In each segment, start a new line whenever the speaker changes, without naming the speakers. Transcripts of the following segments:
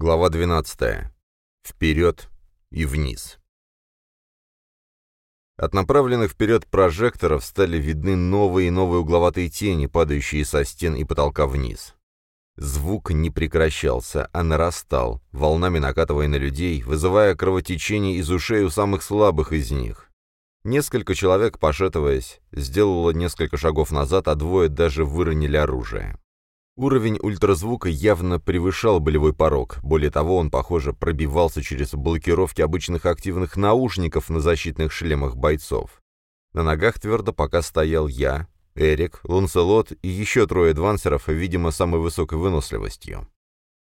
Глава 12. Вперед и вниз. От направленных вперед прожекторов стали видны новые и новые угловатые тени, падающие со стен и потолка вниз. Звук не прекращался, а нарастал, волнами накатывая на людей, вызывая кровотечение из ушей у самых слабых из них. Несколько человек, пошатываясь, сделало несколько шагов назад, а двое даже выронили оружие. Уровень ультразвука явно превышал болевой порог. Более того, он, похоже, пробивался через блокировки обычных активных наушников на защитных шлемах бойцов. На ногах твердо пока стоял я, Эрик, Ланселот и еще трое адвансеров, видимо, самой высокой выносливостью.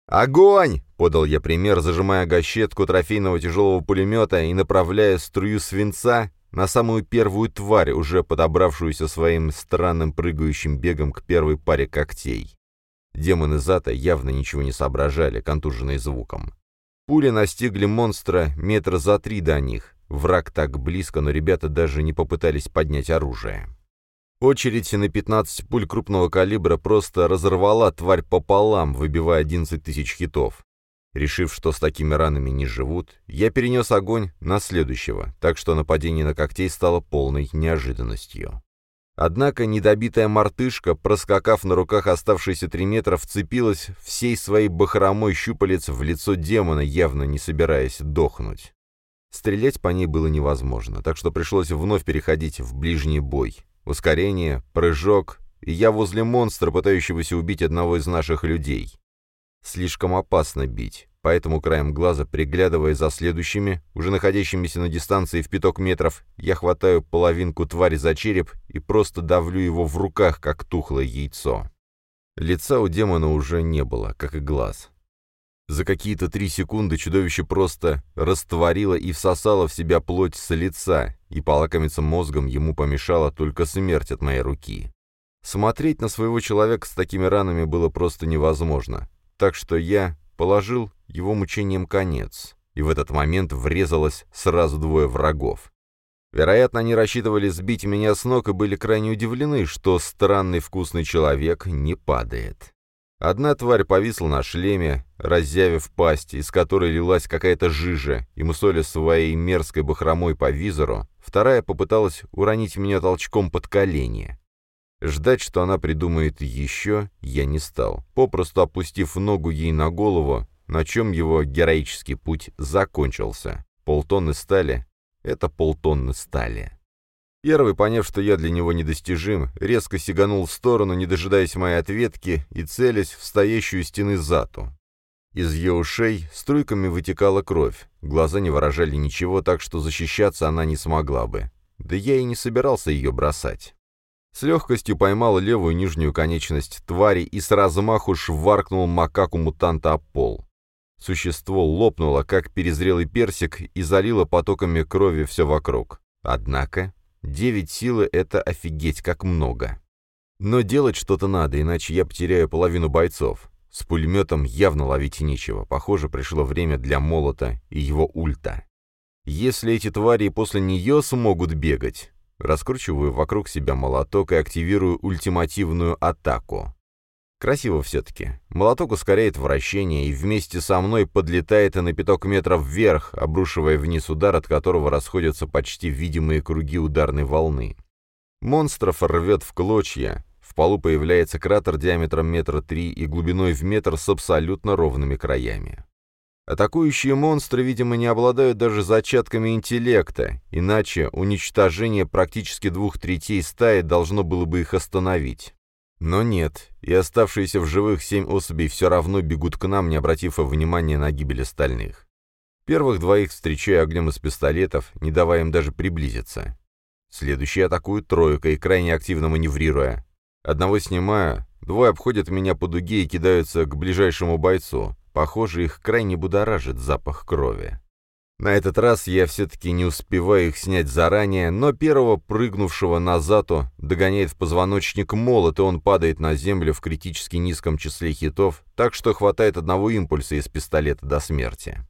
«Огонь!» — подал я пример, зажимая гащетку трофейного тяжелого пулемета и направляя струю свинца на самую первую тварь, уже подобравшуюся своим странным прыгающим бегом к первой паре когтей. Демоны Зата явно ничего не соображали, контуженные звуком. Пули настигли монстра метра за три до них. Враг так близко, но ребята даже не попытались поднять оружие. Очередь на 15 пуль крупного калибра просто разорвала тварь пополам, выбивая 11 тысяч хитов. Решив, что с такими ранами не живут, я перенес огонь на следующего, так что нападение на когтей стало полной неожиданностью. Однако недобитая мартышка, проскакав на руках оставшиеся три метра, вцепилась всей своей бахромой щупалец в лицо демона, явно не собираясь дохнуть. Стрелять по ней было невозможно, так что пришлось вновь переходить в ближний бой. Ускорение, прыжок, и я возле монстра, пытающегося убить одного из наших людей. Слишком опасно бить поэтому краем глаза, приглядывая за следующими, уже находящимися на дистанции в пяток метров, я хватаю половинку твари за череп и просто давлю его в руках, как тухлое яйцо. Лица у демона уже не было, как и глаз. За какие-то три секунды чудовище просто растворило и всосало в себя плоть с лица, и полакомиться мозгом ему помешала только смерть от моей руки. Смотреть на своего человека с такими ранами было просто невозможно, так что я положил его мучением конец, и в этот момент врезалось сразу двое врагов. Вероятно, они рассчитывали сбить меня с ног и были крайне удивлены, что странный вкусный человек не падает. Одна тварь повисла на шлеме, разъявив пасть, из которой лилась какая-то жижа, и мусоля своей мерзкой бахромой по визору, вторая попыталась уронить меня толчком под колени. Ждать, что она придумает еще, я не стал, попросту опустив ногу ей на голову, на чем его героический путь закончился. Полтонны стали — это полтонны стали. Первый, поняв, что я для него недостижим, резко сиганул в сторону, не дожидаясь моей ответки, и целясь в стоящую стены зату. Из ее ушей струйками вытекала кровь, глаза не выражали ничего, так что защищаться она не смогла бы. Да я и не собирался ее бросать. С легкостью поймал левую нижнюю конечность твари и с размаху шваркнул макаку-мутанта об пол. Существо лопнуло, как перезрелый персик, и залило потоками крови все вокруг. Однако, девять силы — это офигеть как много. Но делать что-то надо, иначе я потеряю половину бойцов. С пулеметом явно ловить нечего. Похоже, пришло время для молота и его ульта. Если эти твари после нее смогут бегать, раскручиваю вокруг себя молоток и активирую ультимативную атаку. Красиво все-таки. Молоток ускоряет вращение и вместе со мной подлетает и на пяток метров вверх, обрушивая вниз удар, от которого расходятся почти видимые круги ударной волны. Монстров рвет в клочья. В полу появляется кратер диаметром метра три и глубиной в метр с абсолютно ровными краями. Атакующие монстры, видимо, не обладают даже зачатками интеллекта, иначе уничтожение практически двух третей стаи должно было бы их остановить. Но нет, и оставшиеся в живых семь особей все равно бегут к нам, не обратив внимания на гибель остальных. Первых двоих встречаю огнем из пистолетов, не давая им даже приблизиться. Следующие атакуют тройкой, крайне активно маневрируя. Одного снимаю, двое обходят меня по дуге и кидаются к ближайшему бойцу. Похоже, их крайне будоражит запах крови. На этот раз я все-таки не успеваю их снять заранее, но первого прыгнувшего назад догоняет в позвоночник молот, и он падает на землю в критически низком числе хитов, так что хватает одного импульса из пистолета до смерти.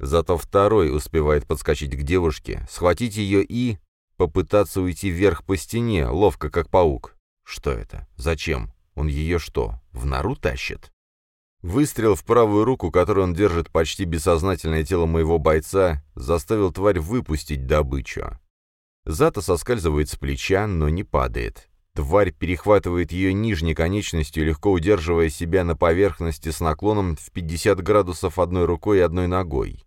Зато второй успевает подскочить к девушке, схватить ее и... попытаться уйти вверх по стене, ловко как паук. Что это? Зачем? Он ее что, в нору тащит? Выстрел в правую руку, которой он держит почти бессознательное тело моего бойца, заставил тварь выпустить добычу. Зата соскальзывает с плеча, но не падает. Тварь перехватывает ее нижней конечностью, легко удерживая себя на поверхности с наклоном в 50 градусов одной рукой и одной ногой.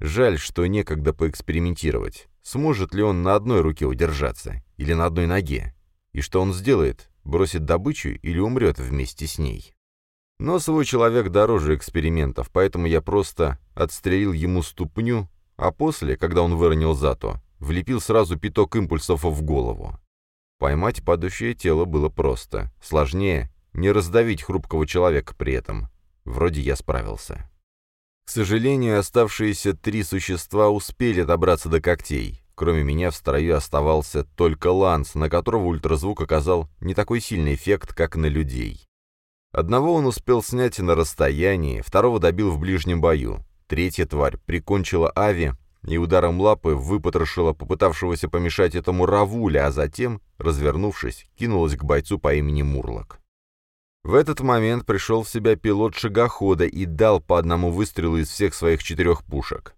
Жаль, что некогда поэкспериментировать. Сможет ли он на одной руке удержаться? Или на одной ноге? И что он сделает? Бросит добычу или умрет вместе с ней? Но свой человек дороже экспериментов, поэтому я просто отстрелил ему ступню, а после, когда он выронил зато, влепил сразу пяток импульсов в голову. Поймать падающее тело было просто. Сложнее не раздавить хрупкого человека при этом. Вроде я справился. К сожалению, оставшиеся три существа успели добраться до когтей. Кроме меня в строю оставался только Ланс, на которого ультразвук оказал не такой сильный эффект, как на людей. Одного он успел снять на расстоянии, второго добил в ближнем бою. Третья тварь прикончила Ави и ударом лапы выпотрошила попытавшегося помешать этому Равуля, а затем, развернувшись, кинулась к бойцу по имени Мурлок. В этот момент пришел в себя пилот шагохода и дал по одному выстрелу из всех своих четырех пушек.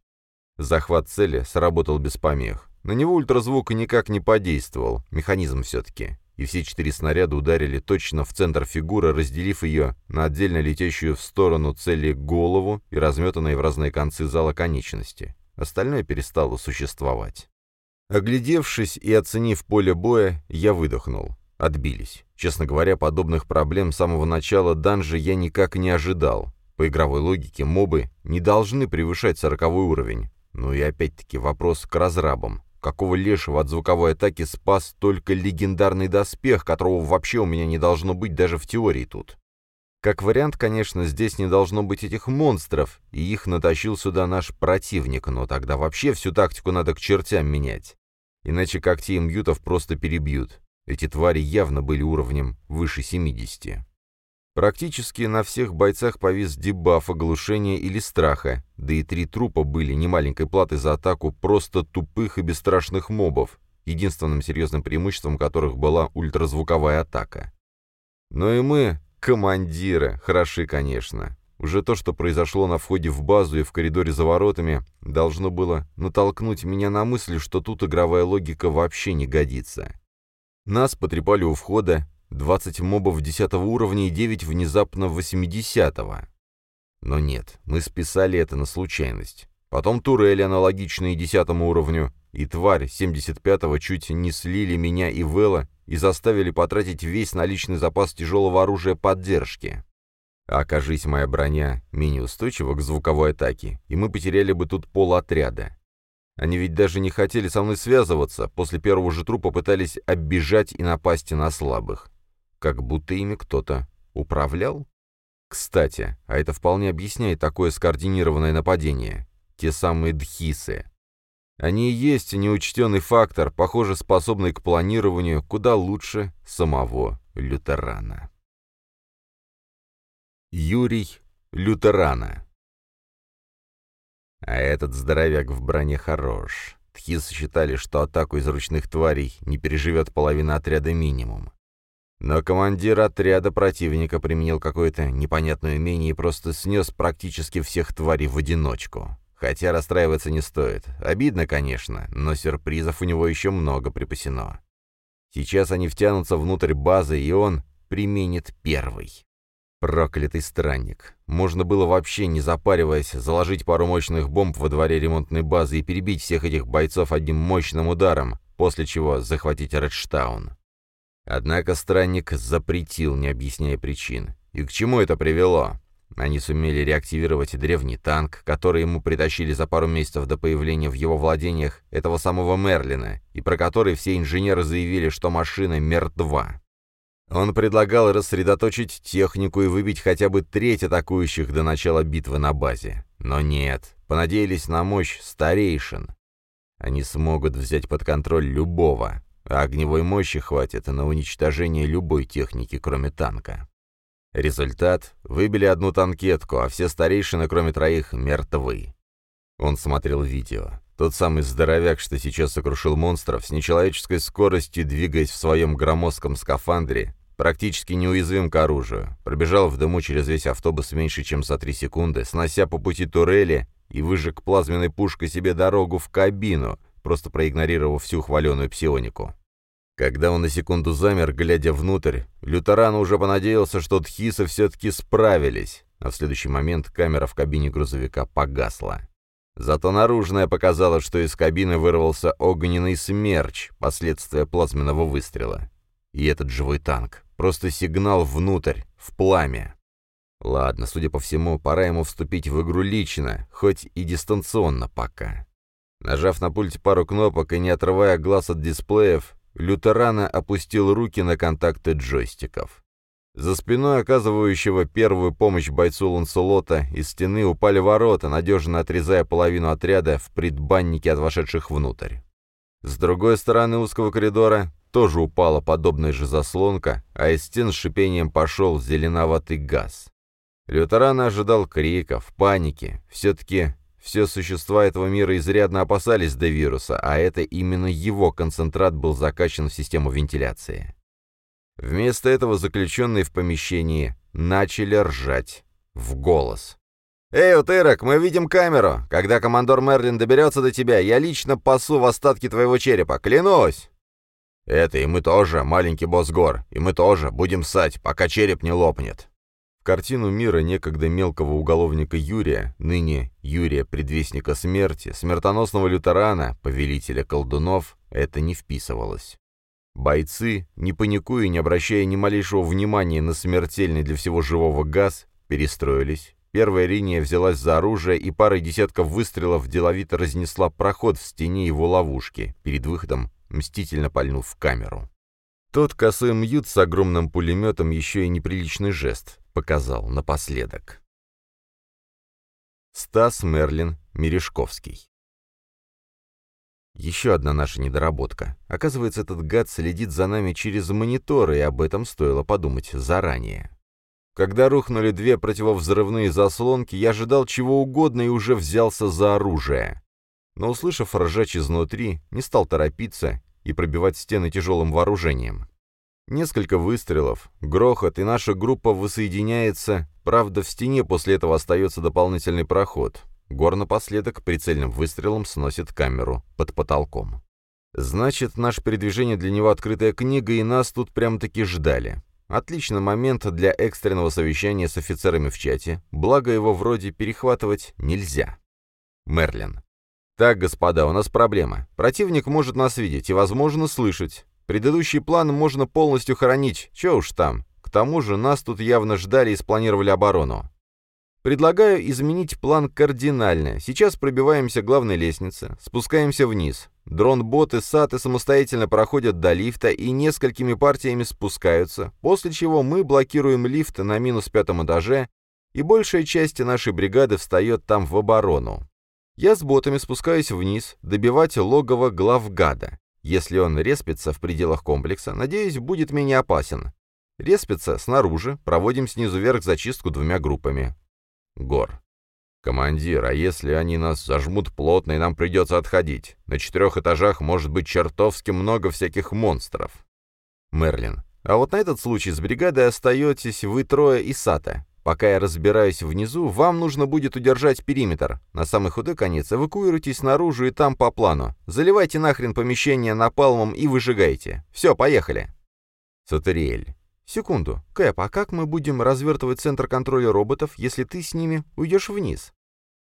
Захват цели сработал без помех. На него ультразвук никак не подействовал, механизм все-таки. И все четыре снаряда ударили точно в центр фигуры, разделив ее на отдельно летящую в сторону цели голову и разметанные в разные концы зала конечности. Остальное перестало существовать. Оглядевшись и оценив поле боя, я выдохнул. Отбились. Честно говоря, подобных проблем с самого начала данжа я никак не ожидал. По игровой логике мобы не должны превышать сороковой уровень. Ну и опять-таки вопрос к разрабам. Какого лешего от звуковой атаки спас только легендарный доспех, которого вообще у меня не должно быть даже в теории тут? Как вариант, конечно, здесь не должно быть этих монстров, и их натащил сюда наш противник, но тогда вообще всю тактику надо к чертям менять. Иначе когтей мьютов просто перебьют. Эти твари явно были уровнем выше 70. Практически на всех бойцах повис дебаф оглушения или страха, да и три трупа были немаленькой платой за атаку просто тупых и бесстрашных мобов, единственным серьезным преимуществом которых была ультразвуковая атака. Но и мы, командиры, хороши, конечно. Уже то, что произошло на входе в базу и в коридоре за воротами, должно было натолкнуть меня на мысль, что тут игровая логика вообще не годится. Нас потрепали у входа, 20 мобов 10 уровня и 9 внезапно 80-го. Но нет, мы списали это на случайность. Потом турели, аналогичные 10 уровню, и тварь 75-го чуть не слили меня и Вэлла и заставили потратить весь наличный запас тяжелого оружия поддержки. Окажись моя броня менее устойчива к звуковой атаке, и мы потеряли бы тут пол отряда. Они ведь даже не хотели со мной связываться, после первого же трупа пытались оббежать и напасть на слабых. Как будто ими кто-то управлял? Кстати, а это вполне объясняет такое скоординированное нападение. Те самые дхисы. Они и есть неучтенный фактор, похоже, способный к планированию куда лучше самого лютерана. Юрий Лютерана а этот здоровяк в броне хорош. Тхисы считали, что атаку из ручных тварей не переживет половина отряда минимум. Но командир отряда противника применил какое-то непонятное умение и просто снес практически всех тварей в одиночку. Хотя расстраиваться не стоит. Обидно, конечно, но сюрпризов у него еще много припасено. Сейчас они втянутся внутрь базы, и он применит первый. Проклятый странник. Можно было вообще, не запариваясь, заложить пару мощных бомб во дворе ремонтной базы и перебить всех этих бойцов одним мощным ударом, после чего захватить Редштаун. Однако странник запретил, не объясняя причин. И к чему это привело? Они сумели реактивировать древний танк, который ему притащили за пару месяцев до появления в его владениях этого самого Мерлина, и про который все инженеры заявили, что машина мертва. Он предлагал рассредоточить технику и выбить хотя бы треть атакующих до начала битвы на базе. Но нет, понадеялись на мощь старейшин. Они смогут взять под контроль любого, огневой мощи хватит на уничтожение любой техники, кроме танка. Результат — выбили одну танкетку, а все старейшины, кроме троих, мертвы. Он смотрел видео. Тот самый здоровяк, что сейчас сокрушил монстров, с нечеловеческой скоростью, двигаясь в своем громоздком скафандре, практически неуязвим к оружию. Пробежал в дыму через весь автобус меньше, чем за три секунды, снося по пути турели и выжег плазменной пушкой себе дорогу в кабину, просто проигнорировав всю хваленую псионику. Когда он на секунду замер, глядя внутрь, Лютеран уже понадеялся, что Тхисы все-таки справились, а в следующий момент камера в кабине грузовика погасла. Зато наружная показала, что из кабины вырвался огненный смерч, последствия плазменного выстрела. И этот живой танк. Просто сигнал внутрь, в пламя. Ладно, судя по всему, пора ему вступить в игру лично, хоть и дистанционно пока. Нажав на пульте пару кнопок и не отрывая глаз от дисплеев, Лютерана опустил руки на контакты джойстиков. За спиной оказывающего первую помощь бойцу Ланселота из стены упали ворота, надежно отрезая половину отряда в предбаннике от вошедших внутрь. С другой стороны узкого коридора тоже упала подобная же заслонка, а из стен с шипением пошел зеленоватый газ. Лютеран ожидал криков, паники. Все-таки все существа этого мира изрядно опасались до вируса, а это именно его концентрат был закачан в систему вентиляции. Вместо этого заключенные в помещении начали ржать в голос. «Эй, утырок, мы видим камеру! Когда командор Мерлин доберется до тебя, я лично пасу в остатки твоего черепа, клянусь!» «Это и мы тоже, маленький босс гор, и мы тоже будем ссать, пока череп не лопнет!» Картину мира некогда мелкого уголовника Юрия, ныне Юрия Предвестника Смерти, смертоносного лютерана, повелителя колдунов, это не вписывалось. Бойцы, не паникуя и не обращая ни малейшего внимания на смертельный для всего живого газ, перестроились. Первая линия взялась за оружие, и парой десятков выстрелов деловито разнесла проход в стене его ловушки, перед выходом мстительно пальнув в камеру. Тот косой мьют с огромным пулеметом еще и неприличный жест показал напоследок. Стас Мерлин Мережковский еще одна наша недоработка. Оказывается, этот гад следит за нами через мониторы, и об этом стоило подумать заранее. Когда рухнули две противовзрывные заслонки, я ожидал чего угодно и уже взялся за оружие. Но, услышав ржач изнутри, не стал торопиться и пробивать стены тяжелым вооружением. Несколько выстрелов, грохот, и наша группа воссоединяется, правда, в стене после этого остается дополнительный проход. Гор напоследок прицельным выстрелом сносит камеру под потолком. Значит, наше передвижение для него открытая книга, и нас тут прям-таки ждали. Отличный момент для экстренного совещания с офицерами в чате, благо его вроде перехватывать нельзя. Мерлин. Так, господа, у нас проблема. Противник может нас видеть и, возможно, слышать. Предыдущий план можно полностью хоронить, чё уж там. К тому же нас тут явно ждали и спланировали оборону. Предлагаю изменить план кардинально. Сейчас пробиваемся к главной лестнице, спускаемся вниз. Дрон-боты САТы самостоятельно проходят до лифта и несколькими партиями спускаются, после чего мы блокируем лифт на минус пятом этаже, и большая часть нашей бригады встает там в оборону. Я с ботами спускаюсь вниз, добивать логово главгада. Если он респится в пределах комплекса, надеюсь, будет менее опасен. Респится снаружи, проводим снизу вверх зачистку двумя группами. Гор. «Командир, а если они нас зажмут плотно, и нам придется отходить? На четырех этажах может быть чертовски много всяких монстров». Мерлин. «А вот на этот случай с бригадой остаетесь вы трое и Сата. Пока я разбираюсь внизу, вам нужно будет удержать периметр. На самый худой конец эвакуируйтесь наружу и там по плану. Заливайте нахрен помещение напалмом и выжигайте. Все, поехали». Сатериэль. «Секунду. Кэп, а как мы будем развертывать центр контроля роботов, если ты с ними уйдешь вниз?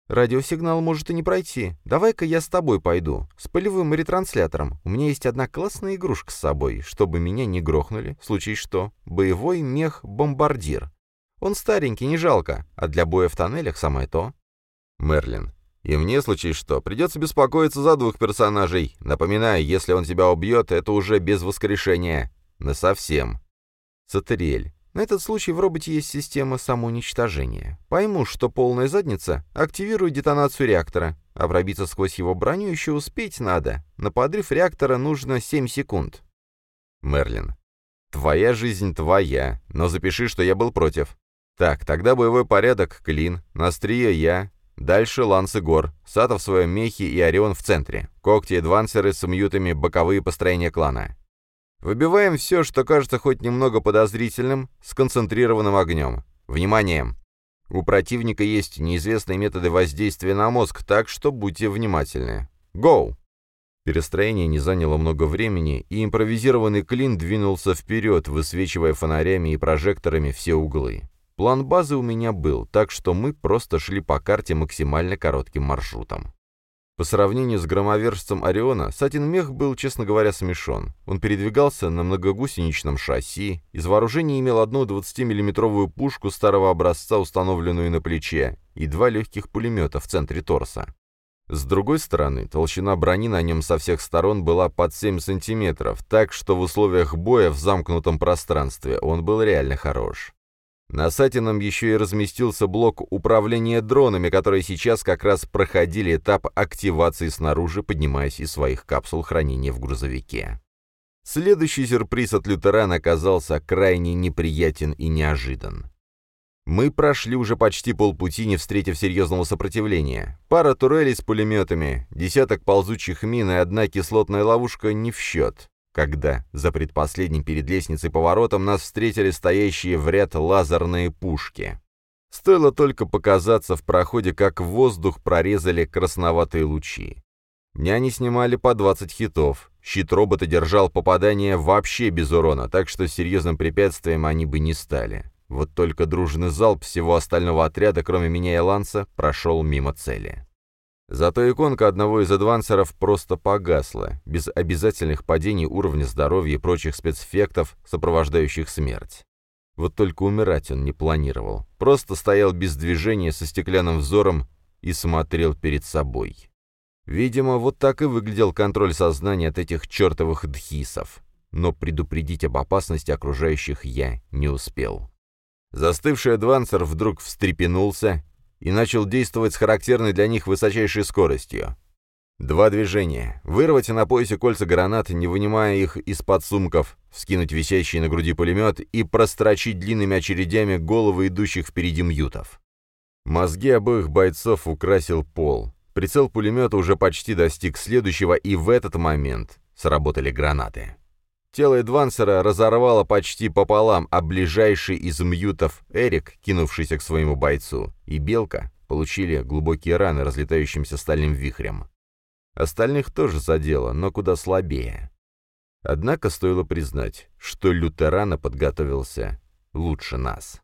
Радиосигнал может и не пройти. Давай-ка я с тобой пойду. С полевым ретранслятором. У меня есть одна классная игрушка с собой, чтобы меня не грохнули. В случае что. Боевой мех-бомбардир. Он старенький, не жалко. А для боя в тоннелях самое то». Мерлин. «И мне, случай что, придется беспокоиться за двух персонажей. Напоминаю, если он тебя убьет, это уже без воскрешения. Насовсем. Сатериэль. На этот случай в роботе есть система самоуничтожения. Пойму, что полная задница, активирую детонацию реактора. А пробиться сквозь его броню еще успеть надо. На подрыв реактора нужно 7 секунд. Мерлин. Твоя жизнь твоя, но запиши, что я был против. Так, тогда боевой порядок, клин, настрие я, дальше Ланс и Гор, Сата в своем мехе и Орион в центре, когти и двансеры с мьютами боковые построения клана. Выбиваем все, что кажется хоть немного подозрительным, с концентрированным огнем. Внимание! У противника есть неизвестные методы воздействия на мозг, так что будьте внимательны. Гоу! Перестроение не заняло много времени, и импровизированный клин двинулся вперед, высвечивая фонарями и прожекторами все углы. План базы у меня был, так что мы просто шли по карте максимально коротким маршрутом. По сравнению с громовержцем Ориона, Сатин Мех был, честно говоря, смешон. Он передвигался на многогусеничном шасси, из вооружения имел одну 20-миллиметровую пушку старого образца, установленную на плече, и два легких пулемета в центре торса. С другой стороны, толщина брони на нем со всех сторон была под 7 сантиметров, так что в условиях боя в замкнутом пространстве он был реально хорош. На Сатином еще и разместился блок управления дронами, которые сейчас как раз проходили этап активации снаружи, поднимаясь из своих капсул хранения в грузовике. Следующий сюрприз от лютеран оказался крайне неприятен и неожидан. Мы прошли уже почти полпути, не встретив серьезного сопротивления. Пара турелей с пулеметами, десяток ползучих мин и одна кислотная ловушка не в счет когда за предпоследним перед лестницей поворотом нас встретили стоящие в ряд лазерные пушки. Стоило только показаться в проходе, как воздух прорезали красноватые лучи. Няни снимали по 20 хитов. Щит робота держал попадание вообще без урона, так что серьезным препятствием они бы не стали. Вот только дружный залп всего остального отряда, кроме меня и Ланса, прошел мимо цели. Зато иконка одного из адвансеров просто погасла, без обязательных падений уровня здоровья и прочих спецэффектов, сопровождающих смерть. Вот только умирать он не планировал, просто стоял без движения со стеклянным взором и смотрел перед собой. Видимо, вот так и выглядел контроль сознания от этих чертовых дхисов. Но предупредить об опасности окружающих я не успел. Застывший адвансер вдруг встрепенулся и начал действовать с характерной для них высочайшей скоростью. Два движения. Вырвать на поясе кольца гранат, не вынимая их из-под сумков, вскинуть висящий на груди пулемет и прострочить длинными очередями головы идущих впереди мьютов. Мозги обоих бойцов украсил пол. Прицел пулемета уже почти достиг следующего, и в этот момент сработали гранаты. Тело Эдвансера разорвало почти пополам, а ближайший из мьютов, Эрик, кинувшийся к своему бойцу, и Белка получили глубокие раны разлетающимся стальным вихрем. Остальных тоже задело, но куда слабее. Однако стоило признать, что Лютерана подготовился лучше нас.